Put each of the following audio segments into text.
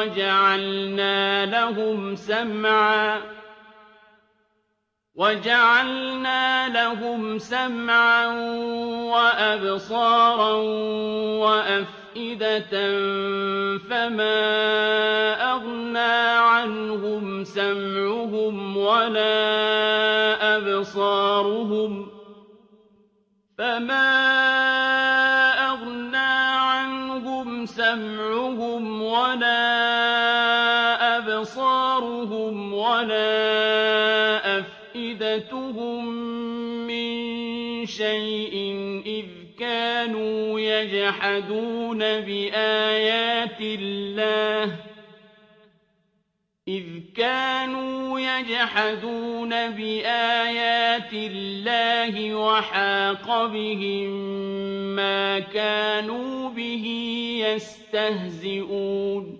وَجَعَلْنَا لَهُمْ سَمْعًا وَجَعَلْنَا لَهُمْ سَمْعًا وَأَبْصَارًا وَأَفْئِدَةً فَمَا أَغْنَىٰ عَنْهُمْ سَمْعُهُمْ وَلَا أَبْصَارُهُمْ فَمَا أَغْنَىٰ عَنْهُمْ سَمْعُهُمْ أَبْصَارُهُمْ وَلَا أَفْئِدَتُهُم مِّن شَيْءٍ إِذْ كَانُوا يَجْحَدُونَ بِآيَاتِ اللَّهِ إِذْ كَانُوا يَجْحَدُونَ بِآيَاتِ اللَّهِ وَحَاقَ بِهِم مَّا كَانُوا بِهِ يَسْتَهْزِئُونَ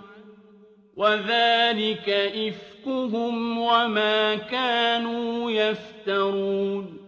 وَذَٰلِكَ إِفْكُهُمْ وَمَا كَانُوا يَفْتَرُونَ